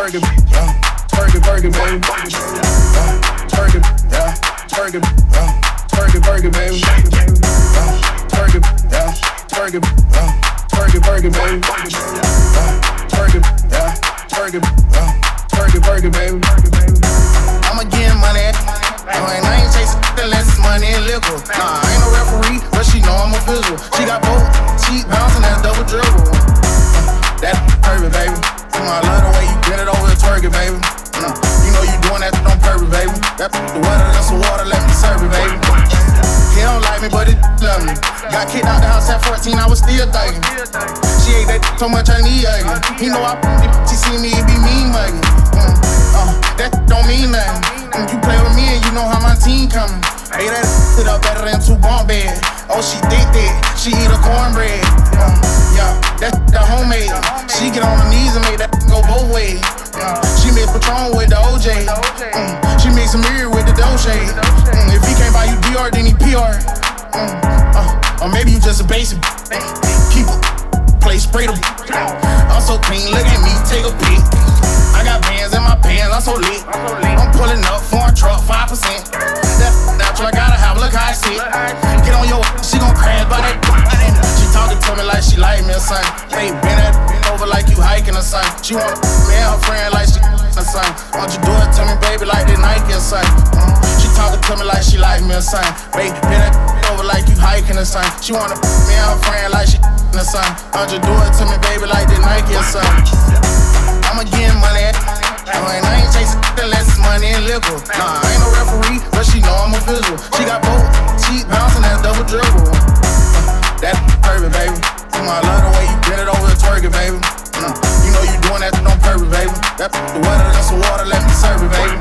turn him, uh, turn burger, baby. Uh, yeah. him, yeah. turn him, uh, turn burger, baby. Uh, yeah. him, yeah. turn him, uh, turn burger, baby. Uh, turn him, uh, turn burger, baby. I'ma get money. Oh, and I ain't chasing unless it's money and liquor. Nah, I ain't no referee, but she know I'm a visual. She the water, let me serve it, baby. He don't like me, but it love me. Got kicked out the house at 14, I was still thugging. She ate that so much I need hugging. He know I she see me, it be mean mugging. Mm, uh, that don't mean nothing. Mm, you play with me and you know how my team coming. Hey, that sit up better than two bunk bed. Oh, she think that she eat a cornbread. Mm, Keep it, play spray them. I'm so clean, look at me, take a peek. I got bands in my pants, I'm so lit. I'm pulling up for a truck, 5%. That natural, I gotta have, look how I sit. Get on your, she gon' crash by that. She talking to me like she like me or something. Hey, bend that over like you hiking or something. She want me and her friend like she or something. Won't you do it to me, baby, like they Nike or something? Mm. She talking to me like she like me or something. Baby, bend that over like you or something. She wanna me her friend like she or something. Won't you do it to me, baby, like they Nike or something? I'ma get money. I ain't chasing unless it's money and liquor. Nah, I ain't no referee, but she know I'm a visual. She got both cheap and that double dribble. That perfect, baby. I love the way you get it over the twerk baby. Uh, you know you doing that on purpose, baby. That the weather, that's the water, let me serve it, baby.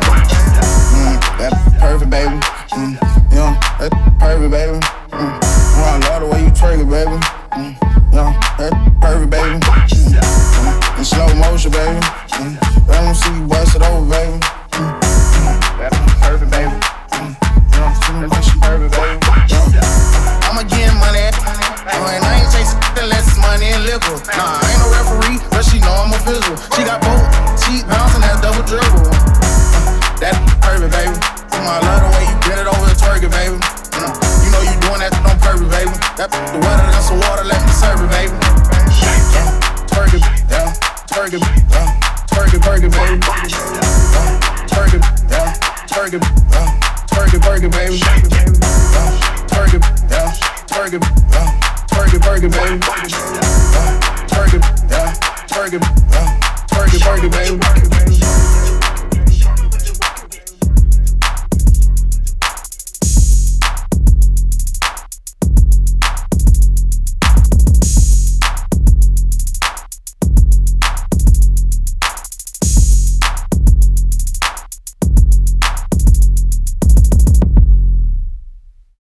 Mm, that perfect, baby. Mm, yeah, that perfect, baby. Mm, I love the way you it, baby. Mm, yeah, that perfect, baby. Mm, mm, in slow motion, baby. Mm, I don't see you That the weather, that's the water, let me serve it, baby. Uh, it, yeah, it, yeah, twerk it, baby. Uh, it, yeah, it, yeah, twerk it, baby. Uh, it, yeah, it, yeah, twerk it, baby. Uh, it, yeah, it, yeah, twerk it, baby.